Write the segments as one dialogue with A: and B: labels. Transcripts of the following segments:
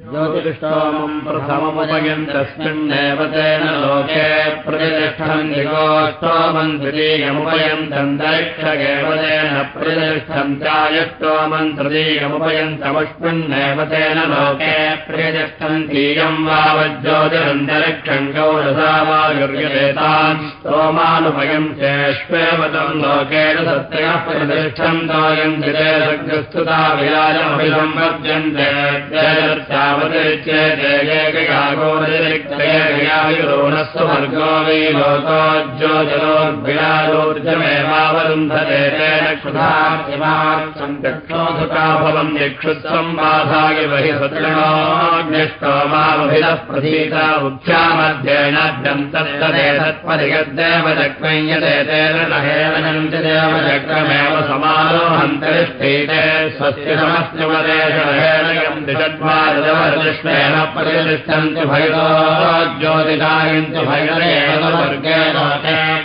A: ज्योतिष्टोमम् प्रथममुपयन्तस्मिन्नेव तेन लोके प्रतिष्ठम् दिगोष्टोमम् तृतीयमुपयन्तन्तरिक्षगेव तेन प्रतिष्ठम् चायष्टोमम् तृतीयमुपयन्तमस्मिन्नेव तेन लोके प्रतिष्ठम् तीयम् वावज्योतिरन्तरिक्षम् गौरसा चेष्वेव तम् लोकेन सत्यः प्रतिष्ठम् तोयम् दिते सग्रस्तुता विराजमभिसम्पद्यन्ते ोनस्तु भर्गो वै लोकोज्योतिरोर्भिरालोर्जमेवावरुन्धते तेन क्षुधाक्षोधुका भवम् यक्षुत्वम् बाधाय बहि सतृणोऽग्निष्टोमाभिरः प्रसीता मुख्यामध्येनाद्यम् तत्तदे तत्परिगद्देवजक्मय्यते तेन नहेवनन्त्यदेवजक्रमेव समारोहन्तरिष्ठीते स्वस्य समस्यवदेशहेणयम् द्विषड्वादे कृष्णेन प्रतिष्ठन्ति भैरो ज्योतिषायन्ति भैरेव वर्गेण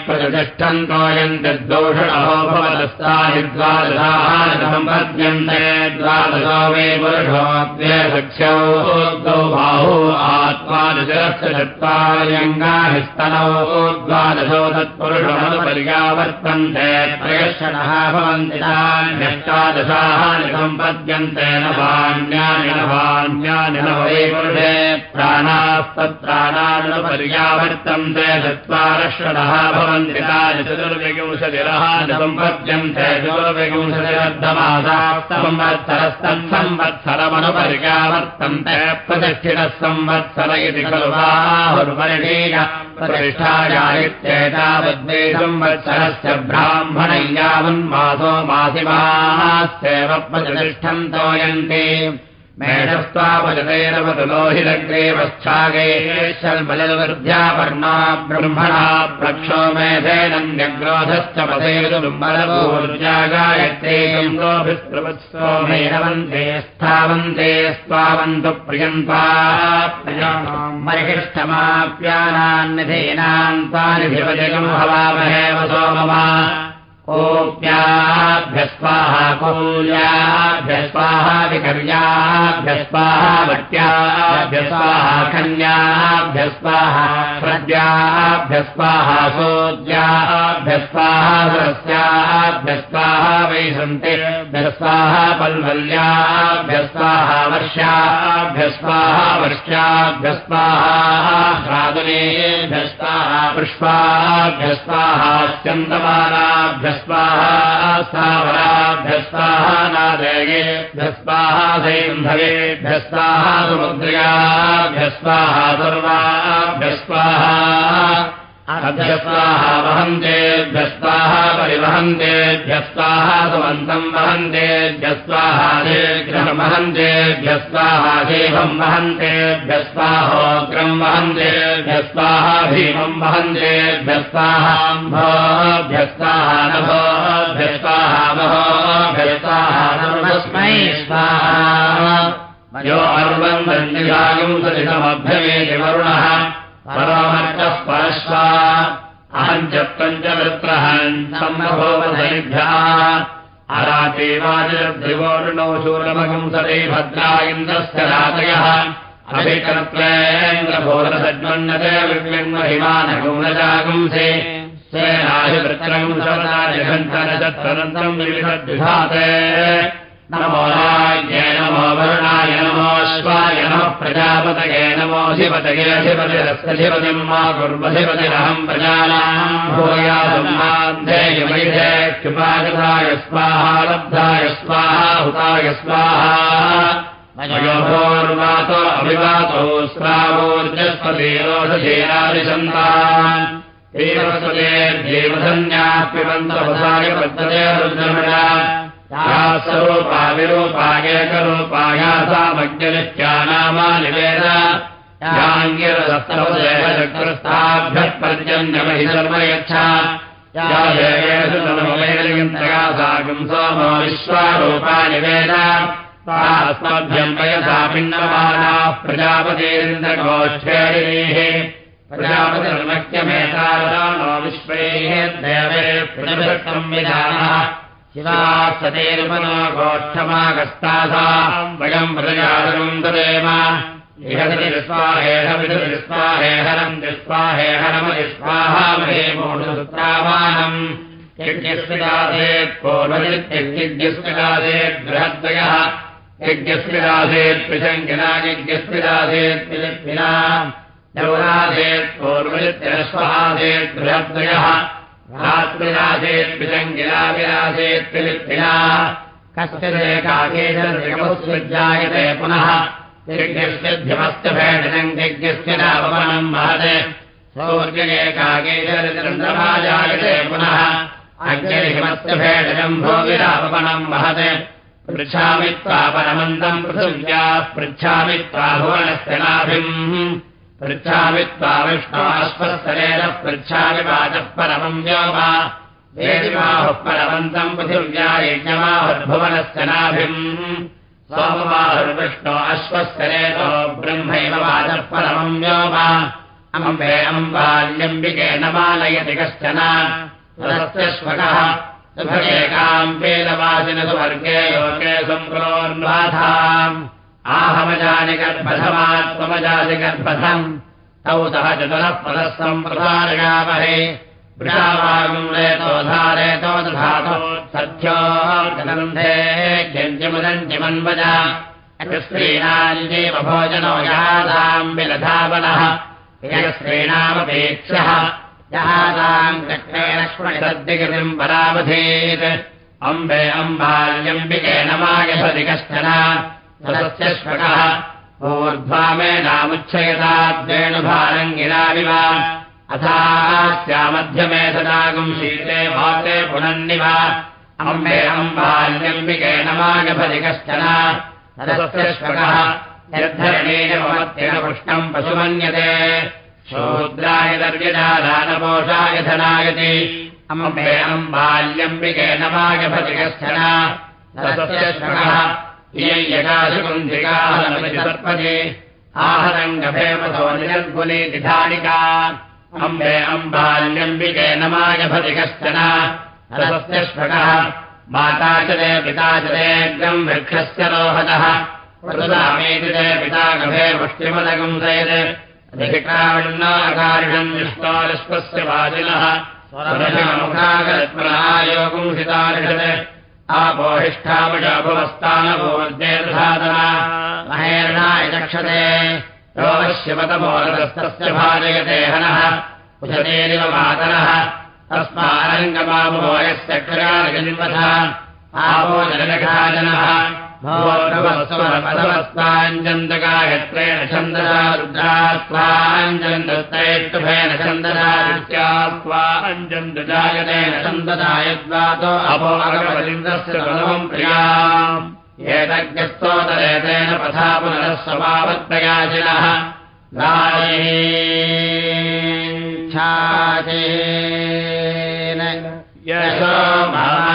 A: प्रतिष्ठन्तोयन्ति दोषणो भवदस्तानि द्वादशाः सम्पद्यन्ते द्वादशो वै द्वौ बाहु आत्मादशस्य चत्वार्यङ्गानि स्तनौ द्वादशो तत्पुरुषमनुपर्यावर्तन्ते त्रयशणः भवन्ति तान्यष्टादशाः सम्पद्यन्ते न वाण्यानि न प्राणास्तत्राणानुपर्यावर्तन्ते चत्वारषणः भवन्ति तानि चतुर्विंशतिरः सम्पद्यन्ते चतुर्विंशतिरद्धमासास्तम्वत्सरस्तत्संवत्सरमनुपर्यावर्तन्ते प्रतिष्ठितः संवत्सर इति खलु वाहुर्वर्णेय प्रतिष्ठायादित्येतावद्वे संवत्सरस्य ब्राह्मणय्यावन्मासो मासिमास्येव प्रतिष्ठम् तोयन्ति मेषस्त्वापजतेरवतुलोहिरग्रेवस्थागे शल्मलवर्ध्यापर्णा ब्रह्मणा प्रक्षो मेधेनन्यग्रोधश्च पदेतुर्बलवोर्जा गायत्रे लोभिस्त्रवत्सोमेरवन्ते स्थावन्ते स्वावन्तु प्रियन्ता महिष्ठमाप्यानान्निधेनान् तानि भिवजगम् हवामहेव सोममा कोऽप्याभ्यस्वाहा कौल्याभ्यस्वाहा विकर्याभ्यस्वाहा वट्याभ्यस्वाहा कन्याभ्यस्वाहा प्रद्याभ्यस्वाहा सोद्याभ्यस्वाहा सरस्याभ्यस्वाहा वैसन्तेभ्यस्वाहा पल्वल्याभ्यस्वाहा वर्षाभ्यस्वाहा स्वाहा स्थावराभ्यस्वाहा नादेयेभ्यस्वाहा सैन्धवेभ्यस्वाहा समुद्रयाभ्यस्वाहा सर्वाभ्यस्वाहा अभ्यस्वाहा वहन्तेभ्यस्वाः परिवहन्तेभ्यस्वाः सुमन्तम् वहन्तेभ्यस्वाहा शीघ्रम् वहन्तेभ्यस्वाहा शीघम् वहन्तेभ्यस्वाहोग्रम् वहन्तेभ्यस्वाहा भीमम् वहन्तेभ्यस्वाहाम्भोभ्यस्वाहा नभोभ्यस्वाहा महोभ्यस्वाहा सर्वस्मै स्वाहा। यो अर्वन्दन्यजागम् सरितमभ्यमेति वरुणः परामर्कः परश्वा। अहम् च पञ्चवृत्रहन् सम्भोवधैभ्यः अराचेवाजद्रिवोर्णो शूरमगम् सदे भद्रा इन्द्रस्य रातयः। अभिकर्त्वेन्द्रभोरसज्मन्नते सवदा जघन्तनशत्रनन्तम् विविधद्विधाते नमो राज्ञे नमो वरुणाय नमोऽश्वाय नमः प्रजापतये नमोऽधिपतयेऽधिपतिरस्यधिपतिम् मा कुर्वधिपतिरहम् प्रजानाम् भूयासुमाध्येयमैधेक्षुपागताय स्वाहा लब्धाय स्वाहा हुताय स्वाहा मयोभोर्वातो अभिवातो स्रावोर्जस्पतिरोषधीरादिशन्तान् देवस्वतेर्देवधन्याः पिबन्तवसाय पद्धते रुद्रमणा यच्छा यादेवेषुतमवेदयन्तया साकम् सोमो विश्वारूपाणि वेद अस्मभ्यम् वयसा पिण्डमानाः प्रजापतीन्द्रगोष्ठेरिः प्रजापतिर्मह्यमेतानो विश्वैः देवे प्रतिभक्तम् विधानः
B: शिवासतेर्मनो गोष्ठमागस्तासाम् वयम् हृदयादनम् ददेम स्वाहेहविदुरिस्वाहेहरम् दिस्वाहेहरमदिस्वाहामहे मूढुत्रामानम् यज्ञस्विदासेत् पूर्वजित्यज्ञस्विदासेत् बृहद्वयः। यज्ञस्विदासेत् रात्रिरासेत् पिशङ्किना विरासेत् पिलिप्पिना कश्चिदेकाकेशजायते पुनः। यज्ञस्य भेडनम् यज्ञस्य नापमनम् महत् सौर्येकाकेशरचन्द्रमाजायते पुनः। अग्निहिमस्य भेडनम् भोगिरापमनम् महत् पृच्छामि त्वा परमन्तम् पृथिव्याः पृच्छामि त्वा भुवनस्य नाभिम् पृच्छामि त्वा विष्णोश्वस्तरेण पृच्छामि वाचः परमम् वेदिमाहुः परमन्तम् पृथिव्या यज्ञमाहुर्भुवनस्य नाभिम्। सोमवाहुर्विष्णो अश्वस्तरेतो ब्रह्मैव वाचः परमम् अम्बे अम्बाल्यम्बिके न मालयति कश्चन। रस्त्यश्वकः सुभगेकाम्बेलवासिन सुवर्गे लोके सम्प्रोन्वाथाम् आहमजानि गर्भधमात्मजासि गर्भधम् तौ सह चतुरः पदः सम्प्रसारयामहे वृषावागम् रेतो धारेतो दधातो सख्यो गन्धे व्यञ्जमुदञ्जमन्वज स्त्रीणाञ्जीव भोजनो यादाम् विलधावनः यस्त्रीणामपेक्षः। जहादाम् चक्रेणक्ष्मणिसद्यकृतिम् परावधेत् अम्बे अम्बाल्यम्बिके कश्चन सदस्य श्वकः ऊर्ध्वामेनामुच्छयताद्वेणुभारङ्गिराविव अथास्यामध्यमे सदागुम् शीते वाते पुनन्निव। अम्बे अम्बाल्यम्बिके न मायभति कश्चन। सदस्य श्वकः निर्धरणेन ममत्येन पुष्टम् पशुमन्यते। शूद्राय दर्यजादानपोषाय धनायति। अम्बे अम्बाल्यम्बिके न कश्चन। सदस्य श्वकः सर्पति आहरङ्गभेमसो निजर्गुलीतिधानिका अम्बे अम्बाल्यम्बिके न मायभति कश्चन। माता च ते पिता च तेऽग्रम् वृक्षस्य रोहतः। मृदुदामेति ते पिता गभे अधिकारिणम् विष्णोरश्वस्य वाजिनः मुखागरत्मनायोगुंसितारिषत् आपोहिष्ठामजाभुवस्तानभूर्जेर्धातना महेर्णाय चक्षते योगश्यपतमोरदस्तस्य भाजयते हनः। कुशतेरिव मातरः। तस्मारङ्गमाभोयस्य क्षराजन्वथ आपो जनखाजनः भवस्ताञ्जन्दकायत्रेण छन्दसा रुद्रास्त्वाञ्जन्दस्तैष्टुभेन छन्दसा रुच्यास्त्वाञ्जन्दजायतेन छन्दसा यद्वातो अपो अगमलिन्द्रस्य गुणवम् प्रियाम् एतज्ञस्तोतरेतेन पथा पुनरः स्वभावत्रयाजिनः छाचेन यशो यव्यायी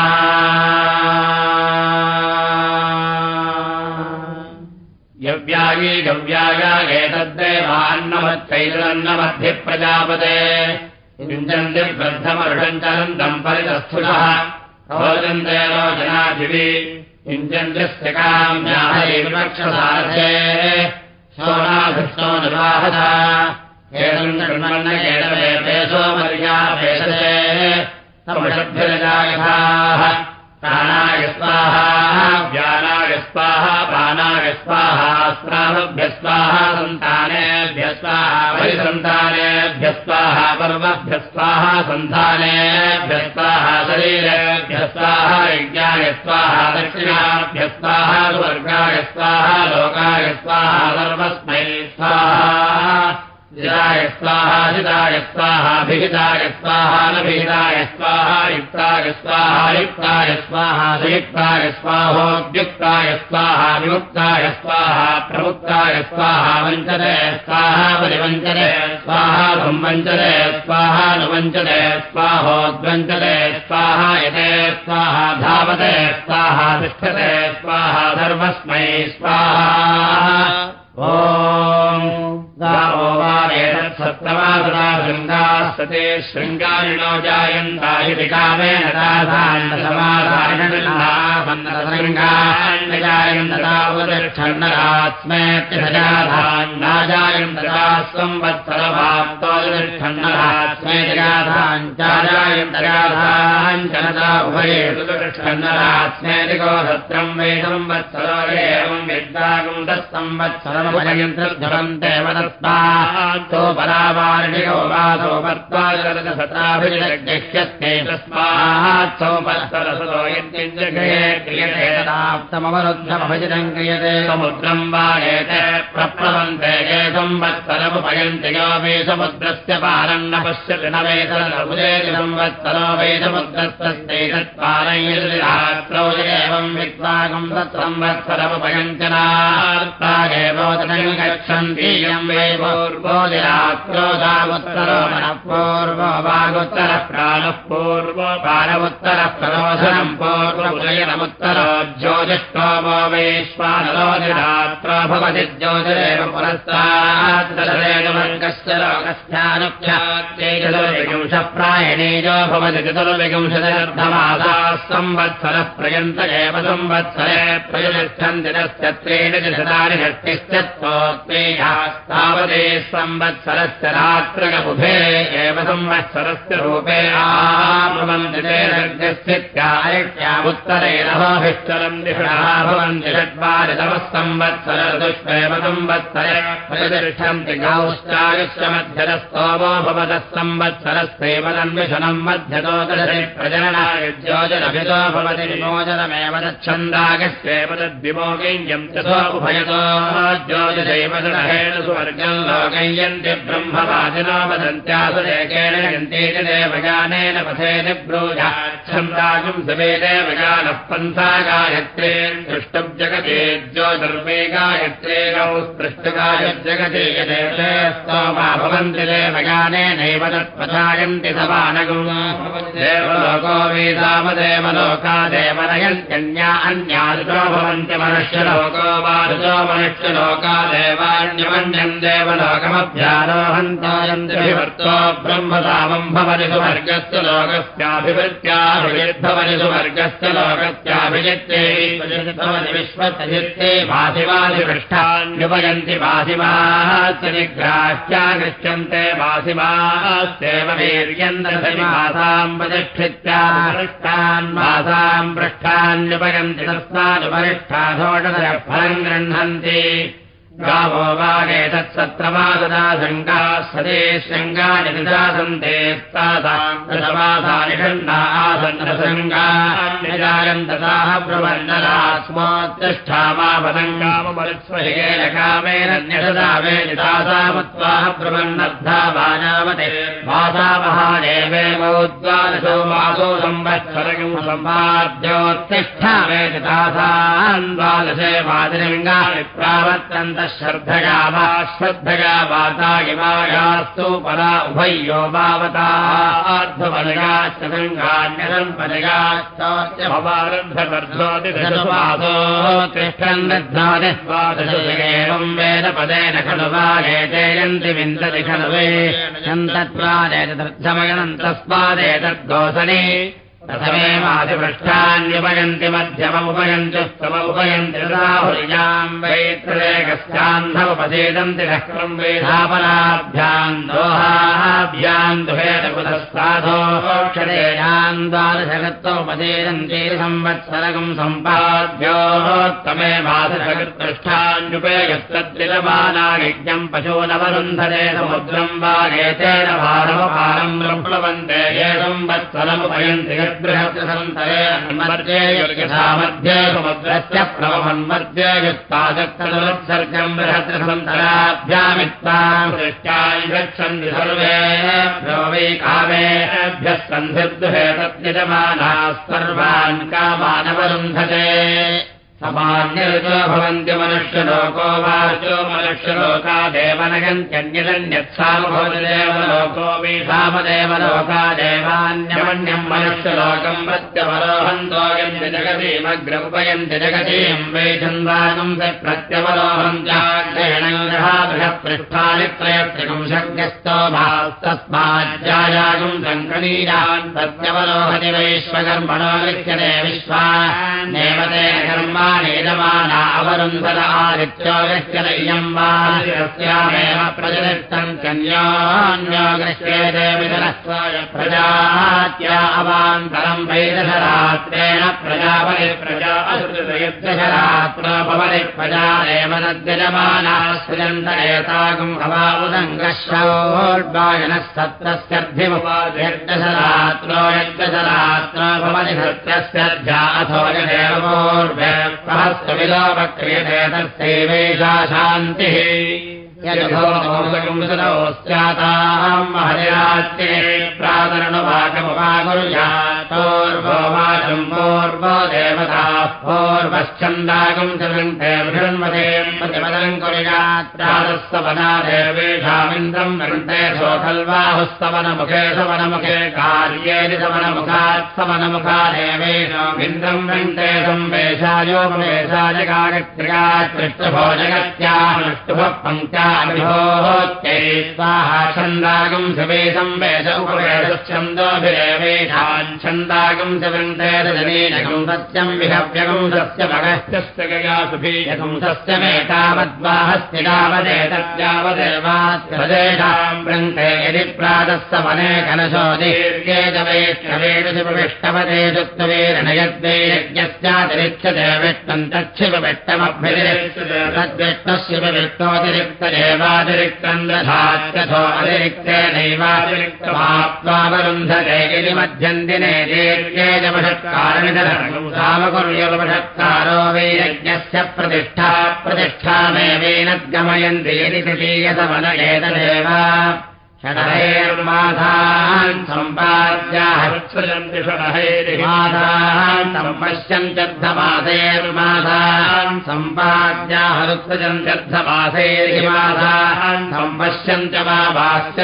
B: गव्याया एतद्देवान्नमच्चैतन्नमध्ये प्रजापते युञ्जन्ति वृद्धमरुषञ्चलन्तम् परितस्थुषः। रोचन्ते रोचनाधिवि। युञ्जन्त्यस्य काम्याहैर्वक्षसारथे सोनाभिष्णो निर्वाहत एतम् स्वाहा पानाय स्वाहा स्रावभ्य स्वाहा सन्तानेभ्य स्वाहा परिसन्तानेभ्य स्वाहा पर्वभ्य स्वाहा सन्तानेभ्य स्वाहा शरीरेभ्य स्वाहा यज्ञाय स्वाहा दक्षिणाभ्य स्वाहा स्वर्गाय स्वाहा लोकाय स्वाहा सर्वस्मै स्वाहा जिताय स्वाहा जिताय स्वाहा भिहिताय स्वाहा नभिहिताय स्वाहा युक्ताय स्वाहा युक्ताय स्वाहा संयुक्ताय स्वाहोद्युक्ताय स्वाहा विमुक्ताय स्वाहा प्रमुक्ताय स्वाहा वञ्चते स्वाहा परिवञ्चते स्वाहा संवञ्चते स्वाहा नुवञ्चते स्वाहोद्वञ्चते स्वाहा यते स्वाहा तिष्ठते स्वाहा धर्मस्मै स्वाहा सते शृङ्गारिणो जायन्ता इति कामेन जायन्तरास्मेत्यजाधान्नाजायन्तरा संवत्सरभाक्तोदृष्ठन्नरास्मेतिगाधाञ्चाजायन्तराधाञ्चनता उभये सुदृष्ठन्नरास्मेतिको सत्रम् वै संवत्सरो एवम् विद्वागम् तत्संवत्सरमुपयन्त्रध्वरन्ते वदस्मात्तो परावार्णिको वासो वर्त्वाजरसताभिजग्यस्ते तस्मात् सौपत्सरसतो यद्यजगये क्रियते तदाप्तमवरुद्धमभजनम् क्रियते। समुद्रम् वा एते प्रप्लवन्ते ये संवत्सरमुपयन्ति यो वै समुद्रस्य पारम् न पश्यति न वेतरभुजेति संवत्सरो वै समुद्रस्तैतत्पारयिरात्रौ एवम् विद्वागम् तत्संवत्सरमुपयञ्चनार्तागेवोदनम् गच्छन्तीयम् वै पूर्वोदिरात्रो दावुत्तरो मनः पूर्वो वागुत्तरः प्राणः पूर्वो पारमुत्तरः प्ररोधनम् पूर्वमुदयनमुत्तरो ज्योतिष्ठो वो वैश्वानरोदिरात्रो भवति ज्योतिरेव पुरस्ताद्वर्गस्य लोकस्यानुख्यात्तेजविंशप्रायणेजो भवति चतुर्विंशतिर्धमादाः संवत्सरः प्रयन्त एव संवत्सरे प्रयतिष्ठन्ति तस्य त्रीणि शतानि षष्टिश्चत्वोत्तेयास्तावते संवत्सरस्य रात्रगबुधे एव संवत्सरस्य रूपे आभवन्ति ते सर्गस्थित्यायत्यामुत्तरेणभिष्टरम् दिषणः भवन्ति ऋतुष्वेव संवत्सरे प्रतिष्ठन्ति गौश्चायुश्च मध्यरस्तोमो मध्यतो दशरि प्रजननाय ज्योजनभितो भवति विमोचनमेव तच्छन्दागस्येव तद्विमोगेयम् च सो उभयतो ज्योतिषैव दृढेन सुवर्गम् लोकयन्ति ब्रह्मवादिनो वदन्त्यासुरेकेण च देवगानेन पथेति ब्रूजाच्छन्दागम् सवे देवगानः पन्था गायत्रे जगते ज्योतिर्वे गायत्रे गौ स्पृष्टगायज्जगते यदेते स्तोमा भवन्ति देवगानेनैव तत्पथायन्ति समानगुम् देवलोको वेदामदेवलोका देवनयन्त्यन्या अन्यादृतो भवन्ति मनुष्यलोको वादुतो मनुष्यलोका देवान्यमन्यम् देवलोकमभ्यारोहन्तायन्त्यभिवर्तो ब्रह्मसामम् भवति सुवर्गस्य लोकस्याभिवृत्त्याभिवृद्धवति सुवर्गस्य लोकस्याभिजित्ते विश्वसजित्ते भासिमाधिपृष्ठान्युपयन्ति भासिमाश्च निग्राह्या गच्छन्ते भासिमास्तेव वीर्यन्द्रसमासाम् प्रतिष्ठित्यापृष्ठान् मासाम् पृष्ठान्युपयन्ति तस्मादुपरिष्ठा षोडशफलम् गृह्णन्ति गावो वागेतत्सत्रमाददा शङ्काः सदे शृङ्गानि निदासन्ते निषण्णा आसन्नसङ्गान्निजायन्तताः प्रबन्नरास्मोत्तिष्ठामापदङ्गामरुत्स्वहिगेन कामेन न्यषदा वेदितासामत्वाः प्रबन्नर्धा वाजावते वासामहादेवेमोद्वादशो मासो संवत्सरगम् सम्पाद्योत्तिष्ठा वेदितासान् द्वादशे वादिरङ्गानि प्रावर्तन्तः श्रद्धया वा श्रद्धया वाता इमायास्तु परा उभयो वावतार्धपदगाश्च सङ्गान्यरम् पदगाश्च भवारन्धवर्धोतिदशमासो तिष्ठन् दध्नाति द्वादशेवम् वेद पदेन खलु वागेते यन्ति विन्दति खलु वे यन्तत्वादेतदर्थमगणम् तस्मादेतद्दोषणे प्रथमेवाधिपृष्ठान्युपयन्ति मध्यममुपयन्ति स्तममुपयन्ति राहुर्याम् वैत्रेकस्यान्धमुपसेदन्ति शक्रम् वेधापराभ्याम् दोहाभ्याम् दुहेतकुतस्ताधोक्षरेयान् द्वादशगत्वमुपसेदन्ति संवत्सरकम् सम्पाद्योत्तमे मासकृत्पृष्ठान्युपयस्तद्विलमानायज्ञम् पशो नवरुन्धरे समुद्रम् वा एतेन भारमपारम् प्रप्लवन्ते ये संवत्सरमुपयन्ति मध्ये समुद्रस्य प्रभवन्मध्ये युक्ताजत्तदुत्सर्गम् बृहत्सन्तराभ्यामित्ताम् दृष्ट्याम् गच्छन्ति सर्वे वै कामेभ्यः सन्धिर्दुहे तद्यजमानाः सर्वान् कामानवरुन्धते समान्यतो भवन्ति मनुष्यलोको वाचो मनुष्यलोकादेव नगन्त्यन्यदन्यत्सामभवदेवलोको विषामदेवलोकादेवान्यमन्यम् मनुष्यलोकम् प्रत्यवरोहन्तो यन्ति जगतीमग्रमुपयन्ति जगतीम् वैछन्दागम् प्रत्यवरोहम् चाग्रहणपृष्ठानि त्रयत्रिपुंशज्ञस्तो भास्तस्माज्जायागम् सङ्कनीयान् प्रत्यवरोहति वैश्वकर्मणो लिख्यते कर्मा नेदमाना अवरुन्धर आदित्योगस्य इयम् वा तस्यामेव प्रजनिष्टम् कन्यान्योगस्येते विदरस्वाय प्रजात्या अवान्तरम् वैदशरात्रेण प्रजापति प्रजा असृतयुद्धशरात्रो भवति प्रजादेव नद्यजमाना सृजन्त एतागम् अवाबुदङ्गश्रवोर्वायनः सत्रस्यर्धिमुपाद्यशरात्रो यज्ञशरात्रो भवति सत्यस्यर्ध्या अथो यदेवोर्भे सहस्रविलोपक्रियते तस्यैवैषा शान्तिः यजभोस्याताम् हरिरात्रे देवताः सोऽखल्वाहुस्तवनमुखे सवनमुखे कार्येति सवनमुखात् सवनमुखा देवेषामिन्द्रम् वृन्ते संवेशायोपवेशाय गायत्र्यात् पृष्ठभोजगत्याः पङ्क्त्या स्वाहा छन्दागम् शिवे संवेश उपवेशच्छन्दोभिरेवेशान् छन्दागम् च वृन्ते रजनीनकम् सत्यम् विहव्यगम् सस्य भगश्चस्य गया सुभीयकम् सत्यमेतावद्वाहस्य यावदेतद्यावदेवास्यदेशाम् वृन्ते यदि प्रातस्य वने कलशो दीर्घे च वेष्टवेणुशिवविष्टवते सुक्तवेरणयद्वे यज्ञस्यातिरिच्यते ैवातिरिक्तम् दधात्यथो अतिरिक्तेनैवातिरिक्तमाप्त्वावरुन्धते यदि मध्यन्दिने दीर्घे जमषत्कारणितरमुसामकुर्युर्वषत्कारो वैरज्ञस्य प्रतिष्ठा प्रतिष्ठामेवेनद्गमयन्ति यदि तृतीयसमन एतदेव षडहैर्माधान् सम्पाद्याहृत्सृजन्ति षडहैर्माधान् सम्पश्यन्त्यर्थमासैर्माधान् सम्पाद्याहृत्सृजन्त्यर्थमासैर्माधान् सम्पश्यन्त्य मा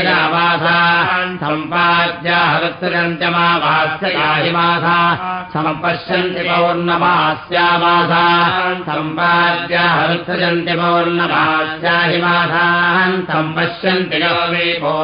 B: गावासान् सम्पाद्याहृत्सृजन्त्य मा गाहिमासा सम्पश्यन्ति पौर्णमास्यामासान् सम्पाद्याहृत्सृजन्ति पौर्णमास्याहिमासान् सम्पश्यन्ति गौरी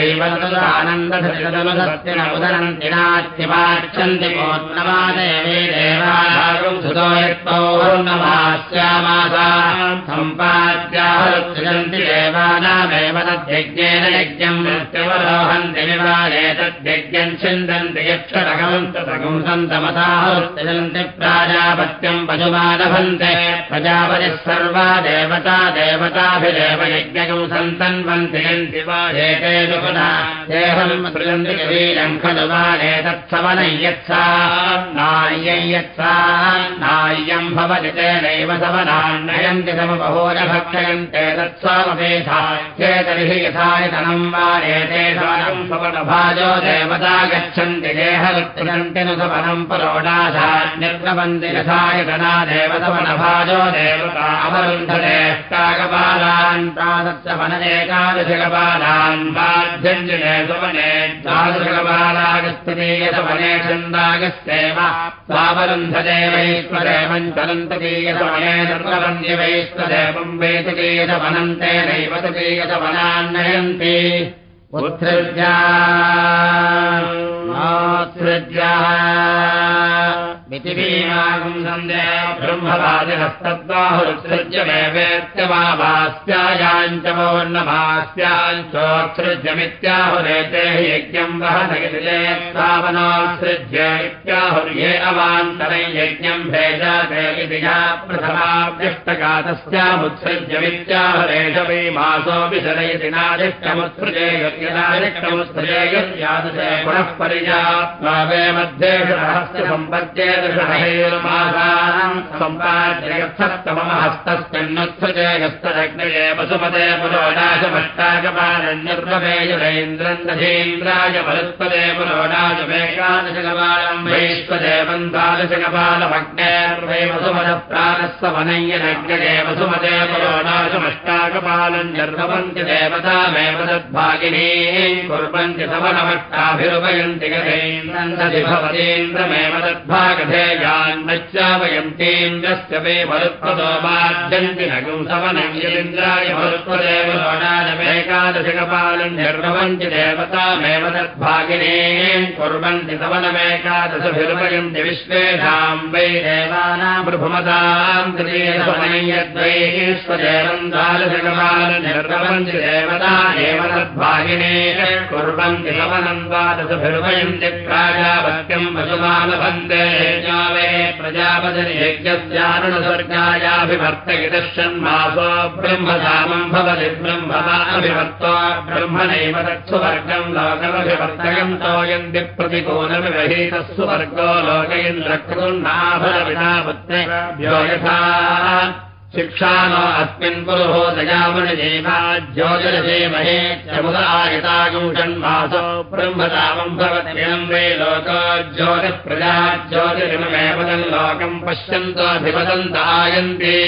B: एव तदानन्दधरिनसत्यन उदरन्ति नात्यवाच्छन्ति पौर्णमादेवे देवाधुतो यत्पौर्णमास्यामासा सम्पाद्याहरुत्रयन्ति देवानामेव तद्यज्ञेन यज्ञम् मृत्युवरोहन्ति विवादे तद्यज्ञम् छिन्दन्ति यक्षरकम् ततकम् सन्तमताहरुत्रयन्ति प्राजापत्यम् पशुमालभन्ते प्रजापतिः सर्वा देवता देवताभिदेव सन्तन्वन्ति यन्ति वा एते दुपदा देहम् सृजन्ति शरीरम् खलु वालेतत्सवनय्यत्सा नाय्यय्यत्सा नाय्यम् भवति तेनैव सवनान्नयन्ति समबहोज भक्षयन्ते तत्स्वामपेधा चेतर्हि यथायतनम् वालेते सवनम् सवनभाजो देवता गच्छन्ति देहवृत्तिरन्ति नु सवनम् परोडाशा यथायतना देवसवनभाजो देवता अवरुन्धते वनदेकादशकपालान् बाध्यञ्जने सुवने द्वादशकपालागस्तीयसवने छन्दागस्येव स्वावरुन्धदेवैश्वरेवम् चलन्ततीयसवने निर्गवन्त्यवैश्वदेवम् वेतकीयसवनन्तेनैव तकीयसवनान्नयन्ति ृत्यागुन्दे ब्रह्मवादिनस्तद्बाहुरुत्सृज्यमेवेत्यमाभास्यायाम् च पौर्णमास्याञ्चोत्सृज्यमित्याहुरेते हि यज्ञम् वहनगिरिजे सावनोत्सृज्य इत्याहुर्ये अवान्तरे यज्ञम् भेजाते इति या वै मासो विसरयति नारिष्टमुत्सृजेयति पुनः परि परिजात्मा वे मध्ये सम्पद्ये सम्पाद्यर्थस्तमम हस्तस्मिन्नुत्सृजे यस्तदग्नये वसुपदे पुरोडाशमष्टाकपालन्यर्वमेयुरेन्द्रम् दधीन्द्राय मरुत्पदे पुरोडाशमेकादशकपालम् वैश्वदेवम् द्वादशकपालमग्नेर्वै वसुमदः प्राणस्तवनय्यनग्नये वसुमदे पुरोडाशमष्टाकपालम् निर्भवन्ति देवतामेव तद्भागिनी कुर्वन्ति सवनमष्टाभिरुपयन्ति गतेन्द्रम् दधि भवतीन्द्रमेव तद्भागधेयान्नच्चावयन्तीन्द्रस्य वे मरुत्पदो बाध्यन्ति नगुं सवनय्यदिन्द्राय मरुत्पदेव लोणादमेकादशकपालम् निर्भवन्ति देवतामेव तद्भागिनी कुर्वन्ति सवनमेकादशभिरुपयन्ति विश्वेषाम् वै देवानाम् प्रभुमताम् तृतीयसवनय्यद्वैश्वदेवम् द्वादशकपालम् निर्भवन्ति देवता एव तद्भागिने कुर्वन्ति सवनम् प्राजापत्यम् वसुमानभन्ते वे प्रजापतिर्यज्ञस्यारुणस्वर्गायाभिवर्तयितश्चन्मासो ब्रह्मधामम् भवति। ब्रह्मवाभिवर्तो ब्रह्मणैव तत्सुवर्गम् लोकमभिवर्तयम् तोयन्ति प्रतिकूलमिवहीतस्सु वर्गो लोक पुत्रो यथा शिक्षा नो अस्मिन् पुरुहो ज्योतिरदेमहे चमुदायतागुषन्मासो ब्रह्मतामम् भवत्यम् वै लोको ज्योतिःप्रजा ज्योतिरिममेव तल्लोकम् पश्यन्तोऽभिवदन्त आयन्ति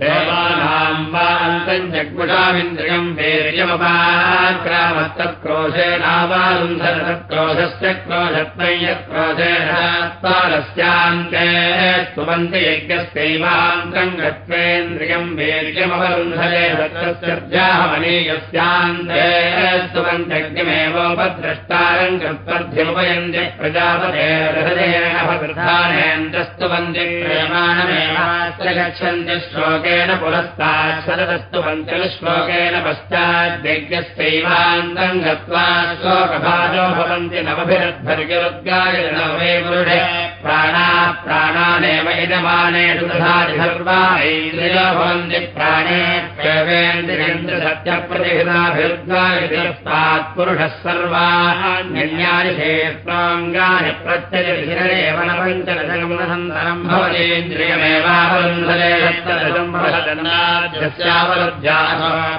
B: देवानाम् वा अन्तम् जग्मुषामिन्द्रियम् वीर्यमपाक्रामत्तत्क्रोशेनावारुन्धर तत्क्रोशस्य क्रोशत्वम् यत्क्रोशेनात्पादस्यान्ते स्तुवन्ति यज्ञस्यैवान्तम् गत्वेन्द्रियम् वीर्यमवरुन्धरे दत्तस्यर्जाहमनीयस्यान्ते स्तुवन्त्यज्ञमेवोपद्रष्टारम् कृत्वर्ध्यमुपयन्ति प्रजापतेर्हृदयेन प्रेमाणमेवास्य गच्छन्ति श्लोके श्लोकेन पुरस्तात् शरदस्तु पञ्चलश्लोकेन पश्चाद्यज्ञस्यैवान्तम् गत्वा श्लोकभाजो भवन्ति नवभिरद्भर्गिरुद्गाय प्राणाः प्राणानेव इदमानेषु दधाति सर्वा ऐन्द्रियो भवन्ति प्राणे सत्यप्रतिहिताभिरुद्गायस्तात् पुरुषः सर्वान्यानि शेष्णाङ्गानि प्रत्ययभिरेव न पञ्चदशगमनसन्तरम् भवतीन्द्रियमेवावरुन्धरे सप्तदशम्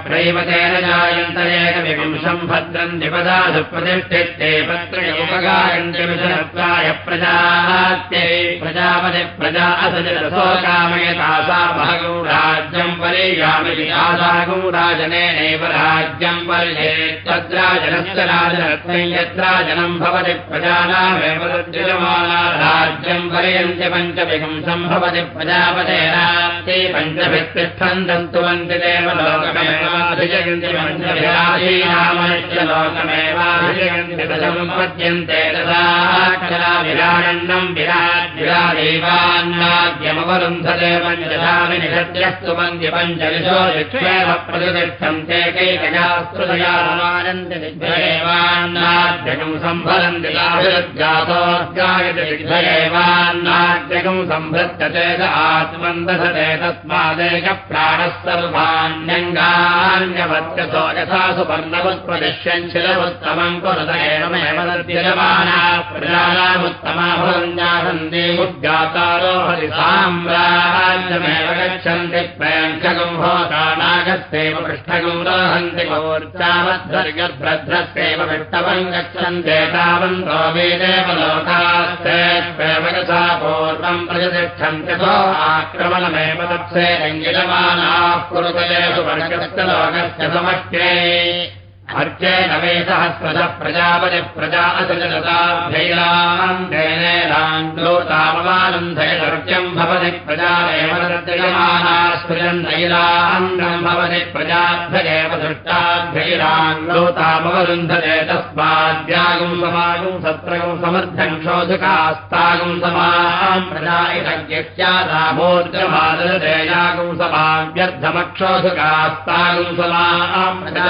B: प्रैवतेन जायन्तरेकविंशम् भद्रम् द्विपदासु प्रतिष्ठित्ते पत्रयोपगायन्त्यविशनत्वाय प्रजात्यै प्रजापति प्रजा असजरसो कामयतासा महगौ राज्यम् परेयामिति आसागौ राजनेनैव राज्यम् पर्ये तद्राजनस्य राजनत्वम् यत्राजनम् भवति प्रजानामेव राज्यम् पर्यन्त्य पञ्चविंशम् भवति प्रजापतेनात्यै पञ्चभित्तिष्ठन् दन्तुवन्ति देवलोकमेवाभिजयन्ति पञ्चभिराधीनामश्च लोकमेवाभिजयन्ति तदमुपद्यन्ते तदा विराडन्नम् विराट् विरादैवान्नाद्यमवरुन्धते पञ्चधामि निषद्यस्तुवन्ति पञ्चविशो दिक्षेव प्रतिष्ठन्ते कैकजास्तृदयानन्ति दिग्भयेवान्नाद्यकम् सम्भरन्ति लाभिरुद्गातोद्गायति दिग्भयेवान्नाद्यकम् सम्भृत्यते च आत्मन् दधते तस्मादेकप्राणः सर्वाण्यङ्गान्यवत्यसो यथा सुपर्णवत्प्रदिश्यञ्चिलमुत्तमम् कुरुत एवमेव तद्यजमाना प्रजानामुत्तमा भवन्यासन्ति साम्राज्यमेव गच्छन्ति प्रेङ्खगम् होतानागस्यैव पृष्ठगम् रोहन्ति गोर्चावद्भर्गभ्रद्रस्यैव विष्टवम् गच्छन्ते वेदेव लोकास्तेष्वेव यथा पूर्वम् प्रतिष्ठन्ति सो आक्रमणमेव तत्से रङ्गिलमानाः कुरुतलेषु वर्गस्य लोकस्य समष्ट्ये
A: अर्चेन वै सहस्रशः प्रजापति प्रजा असृजताभ्यैलान्धयतामवानन्धयदर्च्यम् भवति प्रजादेव सत्ययमाना स्पृजन्धैलान्नम् भवति प्रजाभ्यगेव दृष्टाभ्यैलाङ्गोतामवरुन्धते तस्माद्यागुम् समागुम् सत्रगुम् समर्थम् शोधकास्तागुम् समाम् प्रजा इतज्ञस्यादामोर्जमादतेयागुम् समाव्यर्थमक्षोधकास्तागुम् समाम् प्रजा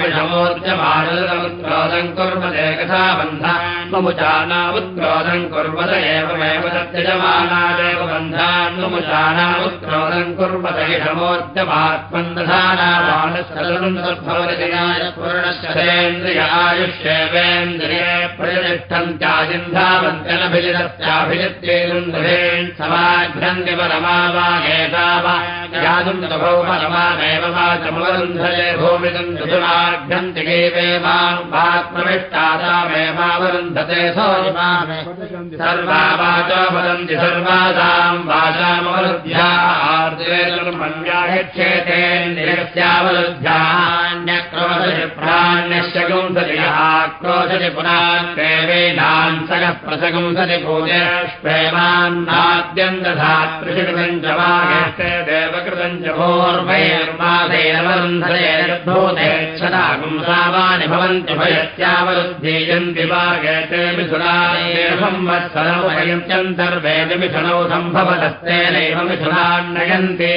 A: विषमोर्जमानमुत्क्रोधम् कुर्वते कथा बन्धान्मुचानामुत्क्रोधम् कुर्वत एवमेव तत्यजमानादेव बन्धान्मुचानामुत्क्रोधम् कुर्वत इषमोर्जमात्मन्धानावानश्चन्द्रियायुष्येवेन्द्रिये प्रतिष्ठन्त्याजिन्धावन्त्यनभिजितस्याभिजित्येन्द्रेन् समाघ्रन्ति परमावागेता वा तभौ परमामेव वाचमवरुन्धये भूमिदम् केवेमात्मविष्टादामेमावरुन्धते सर्वा वाचा वदन्ति सर्वासाम् वाचामवरुद्ध्याहार्द्वेर्मन्याहेच्छेतेन्द्रियस्यावरुद्ध्यान्यक्रोधति पुंसति यः क्रोधति पुनान् सगः प्रसगुंसति पूजेष्वेमान्नाद्यम् दधात्रिषिकृतम् च वागेष्टे देवकृतम् च क्षदागुंसावानि भवन्ति भयत्यावरुद्धीयन्ति वागेते मिथुनासंवत्सरमयन्त्यन्तर्वेदि मिथुनौ सम्भवदस्तेनैव मिथुनान्नयन्ति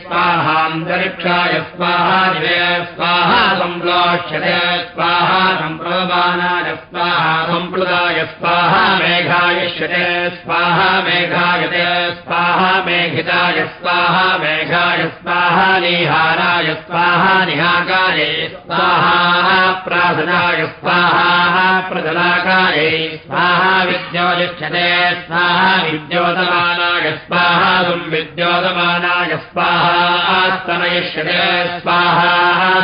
A: स्वाहान्तरिक्षाय स्वाहा दिवे स्वाहा सम्प्लोक्ष्यते स्वाहा सम्प्रमानाय स्वाहा सम्प्लुताय स्वाहा मेघायिष्यते स्वाहा मेघायते स्वाहा मेघिताय स्वाहा मेघाय स्वाहा निहाराय स्वाहा निहाकारे स्वाहा प्रासनाय स्वाहा प्रजलाकारे स्वाहा विद्योतिष्ठते स्वाहा विद्योतमानाय स्वाहा संविद्योतमाना स्वाहास्तनयिष्यते स्वाहा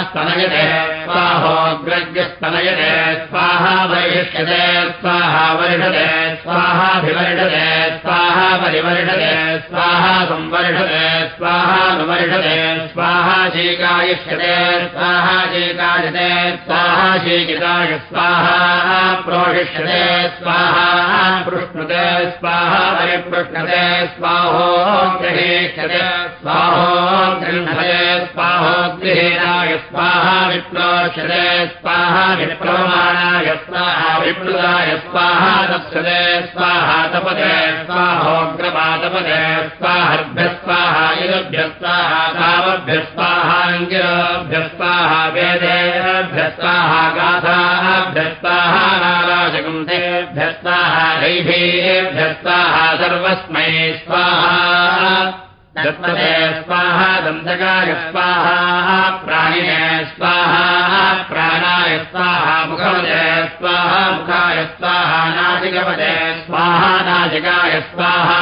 A: स्तनयते स्वाहोग्रज्ञस्तनयते स्वाहा वरिष्यते स्वाहा वर्षते स्वाहाभिवर्षते स्वाहा परिवर्षते स्वाहा संवर्षते स्वाहानुवर्षते स्वाहा शीकायिष्यते स्वाहा शीकायते स्वाहा शीकिताय स्वाहा प्रोषिष्यते स्वाहा पृष्णुते स्वाहा परिपृष्णते स्वाहो ग्रहेष्यते स्वाहो गृह्णते स्वाहोद्गृहेणाय स्वाहा विप्लोषते स्वाहा विप्लवमानाय स्वाहा विप्लुताय स्वाहा तप्सते स्वाहा तपते स्वाहोग्रपातपते स्वाहर्भ्य स्वाहा इदभ्य स्वाहा स्वाहा स्वाहा स्वाहा स्वाहा सर्वस्मै स्वाहा दत्मते स्वाहा दन्तकाय स्वाहा प्राणिने स्वाहा प्राणाय स्वाहा मुखपदे स्वाहा मुखाय स्वाहा नासिकपदे स्वाहा नासिकाय स्वाहा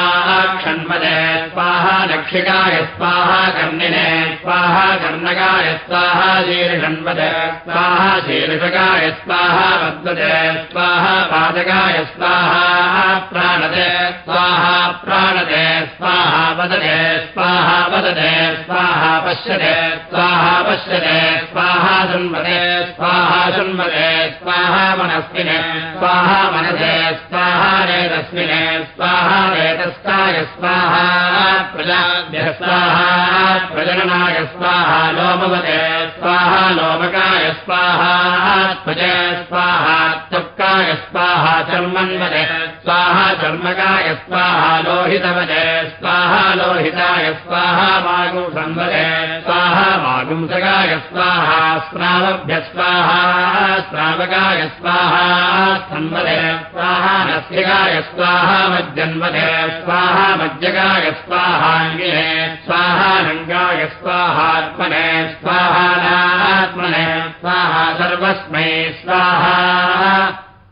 A: क्षण्पदे स्वाहा दक्षिकाय स्वाहा कर्णिने स्वाहा कर्णकाय स्वाहा शीर्षण्पदे स्वाहा शीर्षकाय स्वाहा पद्मदे स्वाहा पादकाय स्वाहा प्राणदे स्वाहा प्राणदे स्वाहा वदते स्वाहा स्वाहा पश्यते स्वाहा पश्यते स्वाहा शृण्वते स्वाहा शृण्वते स्वाहा मनस्विने, स्वाहा मनसे, स्वाहा रेतस्मिने स्वाहा रेतस्काय स्वाहा प्रजाभ्यः, स्वाहा प्रजननाय, स्वाहा लोमवते, स्वाहा लोमकाय, स्वाहा त्वज स्वाहा स्वाहा लोहिताय स्वाहा मागुं संवदे स्वाहा मागुंसकाय स्वाहा स्नावभ्य स्वाहा स्नावकाय स्वाहा संवदे स्वाहा नस्यकाय स्वाहा मज्जन्वदे स्वाहा मज्जकाय स्वाहाङ्गिने स्वाहानङ्गाय स्वाहात्मने स्वाहानात्मने स्वाहा सर्वस्मै स्वाहा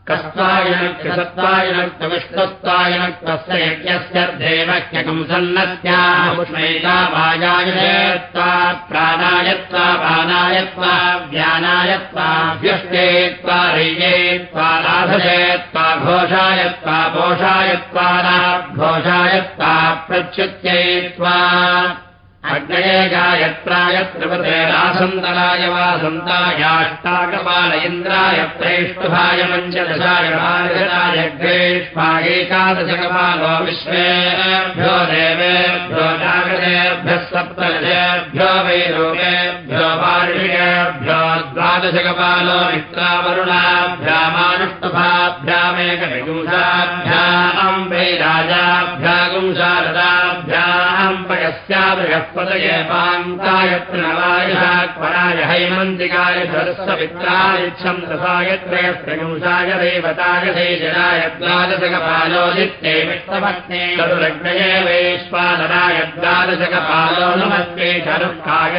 A: कस्त्वायनक्तसत्त्वायनक्त विष्णुत्वायनक्तस्य यज्ञस्य देवह्यकम् सन्नत्यामुष्मैता वायायत्वा प्राणायत्वा पानायत्वा व्यानायत्वा व्यष्टेत्वा रय्येत्वा राधयेत्वा घोषायत्वा पोषायत्वा घोषायत्वा प्रच्युत्ययित्वा అగ్నయే గాయత్రాయ త్రిపతేరాసంతరాయ ప్రేష్ఠుభాయ ఇంద్రాయ ప్రేష్టుభాయ విశ్వేభ్యో దేవేభ్యో జాగదేభ్యः సప్తదశేభ్యో వైరోగేభ్యో పారుషికేభ్యో ద్వాదశకపాలో మిత్రావరుణాభ్యామానుష్టుభాభ్యామేకవిగుంసాభ్యాం వై రాజాభ్యాగుంసారదా बृहः पदये पान्तायत्र नवायुषाक्वराय हैमन्तिकाय सरस्वमित्राय छन्दसायत्रयस्त्रगुंसाय देवताय सेजनाय द्वादशकपालो नित्ये विष्णपत्ने तरुरग्नये वैश्वानराय द्वादशकपालो नमस्ते शरुक्काय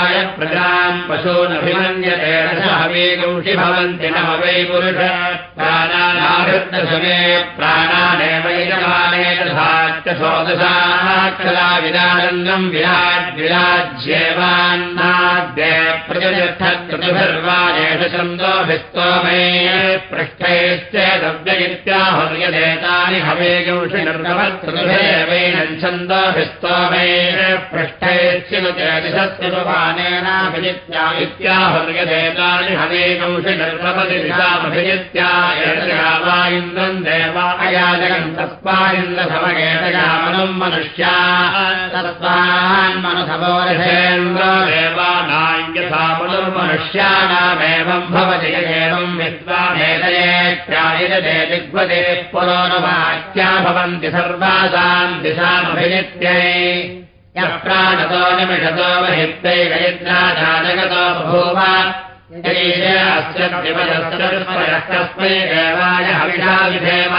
A: रुद्रोषान्तमुपोत्थाय प्रजाम् पशूनभिमन्यते रसहवेगंषि भवन्ति न वै पुरुष। यजमाने तथाच्चोदशाक्षला विदानन्दम् विराट् विराज्येवान्नाद्य प्रजतिभिर्वादेश छन्दोभिस्तोमे पृष्ठैश्चेदव्य इत्याहुर्यदेतानि हवेगंषि निर्गमत्कृतिभिरेवैन छन्दोभिस्तोमे पृष्ठैश्चिनुतेदिशस्य नेनाभिजित्या इत्याहुर्यदेतानि हवेकंशि निर्मपदिशामभिजित्या एतया इन्द्रम् देवा अयाजगम् तस्मादिन्द्रसमगेतयामनुम् मनुष्या तस्मान्मनुसमोरथेन्द्र देवानायथा मनुर्मनुष्याणामेवम् भवति एवम् विद्वाभेदयेत्यायजते दिग्वदे पुरोनुवाक्या भवन्ति सर्वासाम् दिशामभिजित्यै यः प्राणतो निमिषतो महित्यै गयित्राजाजगतो बभूव अस्य कस्मै देवाय हविषा विधेम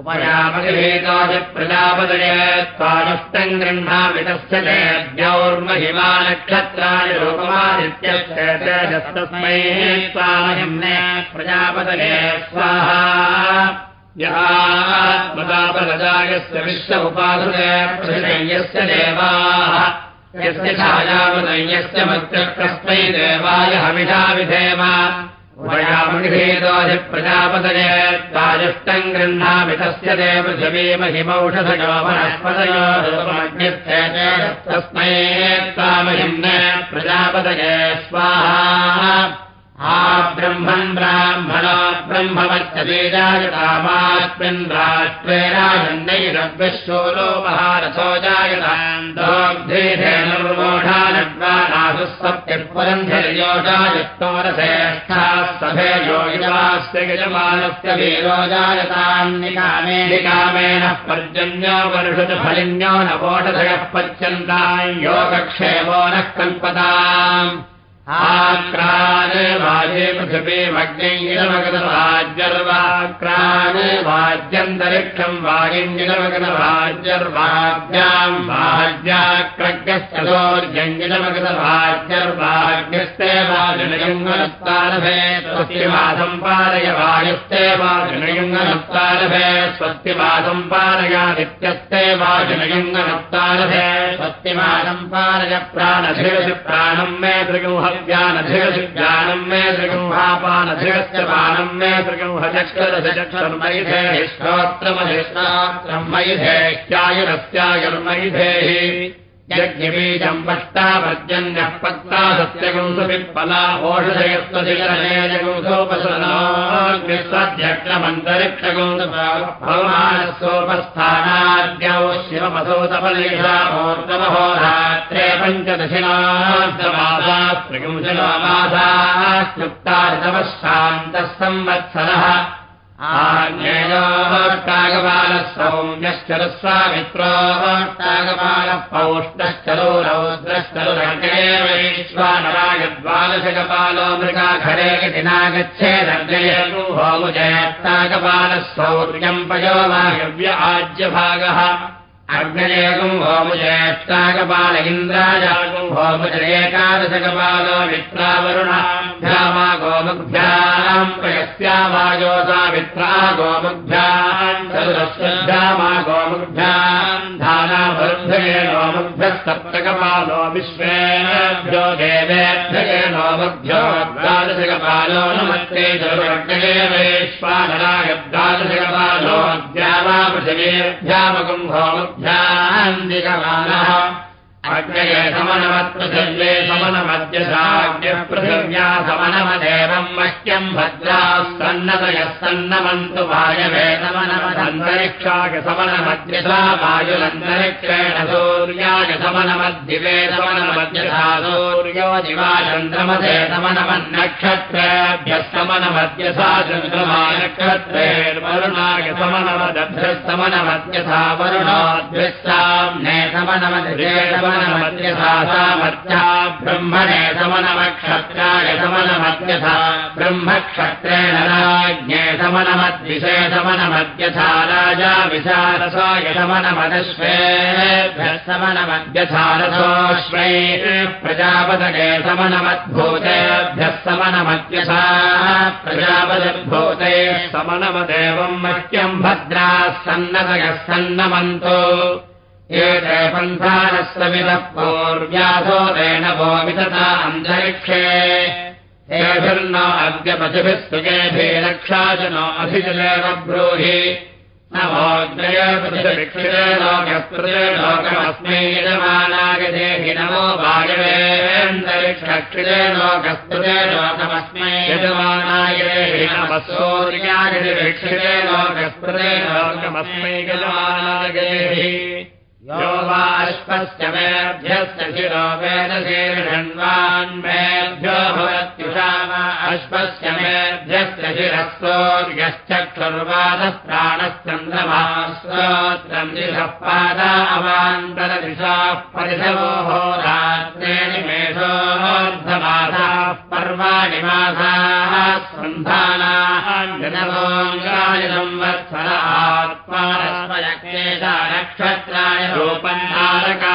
A: उपयामगिभेतोऽपि प्रजापदये त्वानुष्टम् गृह्णामि तस्य देव्यौर्महिमा नक्षत्राणि रूपमादित्यस्य तेजस्तस्मै त्वामहिम्ने प्रजापदये स्वाहा यस्मदापरजायस्य विश्व उपासते प्रसियस्य देवाः। यस्य छायामदय्यस्य मध्यकस्मै देवाय हविषा विधेम। वयामृहेदोऽधिप्रजापतये ताजुष्टम् गृह्णामि तस्य देव पृथिवीमहिमौषधयो वनस्पतयोस्मै त्वामहिम्ने प्रजापतये स्वाहा आ ब्रह्मन् ब्राह्मणो राष्ट्रे राजन्नैरव्यशोलोपहारथो जायताम् दोग्धेधेनुर्मोढानड्वानासुः सत्यपुरन्धर्योजायुक्तोरश्रेष्ठाः सभे योगिवास्य यजमानस्य वीरो जायताम् निकामे निकामेन पर्जन्यो वर्षत फलिन्यो न वोढधयः पच्यन्ताम् योगक्षेमो नः कल्पताम् आक्रान् वाजे पृथिवीमग्निरमगतवाज्यर्वाक्रान् वाज्यन्तरिक्षम् वागिञ्जिलमगतवाज्यर्वाभ्याम् वाज्याक्रग्यस्तोर्जञ्जिलमगतवाज्यर्वाग्निस्ते वाजुनयुङ्गनस्तारभे स्वस्तिवासम् पारय वायुस्ते वाजुनयुङ्गनस्तारभे स्वस्तिवासम् पारयादित्यस्ते वाजुनयुङ्गनस्तारभे स्वस्तिवासम् पारय प्राणधिरसि प्राणम् मे त्रिगुंहव्यानधिरसि ज्ञानधिगज्ञानम् मे दृगम्भापानधिगस्य मे दृगम्हजक्षरधिचक्षर्मैधेः श्रोत्रमधिश्रात्रम् मैधेह्यायुरस्यायुर्मैधेः
B: यज्ञबीजम् पष्टापर्जन्यः पत्ता सत्यगुंसुपिप्पला ओषधयत्वदिगणेजगुंसोपसनोग्निसद्यक्षमन्तरिक्षगुंसोपस्थानाद्यौ शिवमसोतपलेशाहोर्तमहोरात्रे पञ्चदशिनार्धमासास्त्रिगुंशनमासास्युक्तार्धवः शान्तः संवत्सरः आज्ञेयोष्टागपालः सौम्यश्चरुस्वामित्रोष्टागपालः पौष्णश्चरो रौद्रश्चरुरगे वैश्वानरागद्वादशकपालो मृगाखरे इति नागच्छेदर्जयतु होमुजयत्तागपालः सौर्यम् पयो वायव्य आज्यभागः अग्नयेकम् होमुजयष्टाकपाल इन्द्राजागम् होमुजरेकादशकपालो वित्रावरुणाभ्यामा गोमुग्भ्याम् प्रयस्यावायोसा वित्रा गोमुग्भ्याम् चतुरस्वभ्यामा गोमुग्भ्याम् धानावरुद्धये नोमुग्भ्यः सप्तकपालो विश्वेभ्यो द्वादशकपालो नमत्ते चतुरग्नये वैश्वानराय द्वादशकपालो अद्यावा पृथिवीभ्यामकम् होमुग् ध्यान्दिकमानः अग्नये समनमत्पृथिव्ये पृथिव्या समनमदेवम् मह्यम् भद्राः सन्नतयः सन्नमन्तु वायवे समनमदन्तरिक्षाय समनमद्यसा वायुरन्तरिक्षेण सूर्याय समनमद्दिवे समनमद्यसा सूर्यो दिवा चन्द्रमसे समनमन्नक्षत्रेभ्यः समनमद्यसा चन्द्रमा नक्षत्रेर्वरुणाय समनमदभ्यः समनमद्यसा वरुणोद्भ्यः साम्ने समनमद्रे समनमद्यथा सामर्थ्या ब्रह्मणे समनमक्षत्राय समनमद्यथा ब्रह्मक्षत्रेण राज्ञे समनमद्विषे समनमद्यथा राजा विशारसाय समनमदश्वेभ्यः समनमद्यथा रसोऽश्वै प्रजापतये समनमद्भूतेभ्यः समनमद्यथा प्रजापतिर्भूते समनमदेवम् मह्यम् भद्राः सन्नतयः सन्नमन्तो एते पन्थानस्तमितः पूर्व्यासोदेन वो वितता अन्तरिक्षे हेभिर्न अद्य पशुभिः सुगेभिरक्षा च नो अधिजलेव ब्रूहि पशुभिक्षिरे लोकस्पृते लोकमस्मै यजमानाय देहि नमो वायवेन्दरिक्षक्षिरे लोकस्पृते लोकमस्मै यजमानाय सूर्याय भिक्षिरे लोकस्पृते लोकमस्मै देहि यो वा मेभ्यस्य शिरो वेदशीर्षण्वान्मेभ्यो भवत्युषा वा अश्वस्य सूर्यश्चक्षुर्वादः प्राणश्चन्द्रमाश्रोत्रम् दिशः पादा अवान्तरदिशाः परिशवोः रात्रे निमेषोऽर्धमासाः पर्वाणि मासाः सन्धानाः जनवोङ्गानि संवत्सर आत्मानस्मयक्लेशा नक्षत्राणि रूपन्नारका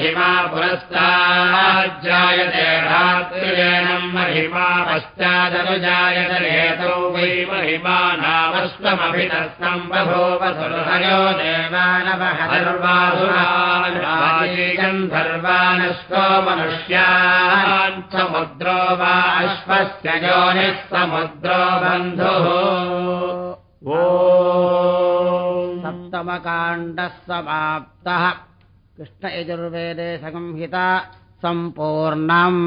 B: महिमा पुरस्ताज्जायते रात्रिजेनम् महिमा पश्चादनुजायत हेतौ वै महिमा नामस्त्वमभिनस्तम् बभूव सुरहयो देवानवहर्वासुरागन्धर्वानस्तो मनुष्यान् समुद्रो वा अश्वस्य योनिः समुद्रो बन्धुः ओ।
A: सप्तमकाण्डः समाप्तः कृष्णयजुर्वेदे संहिता सम्पूर्णम्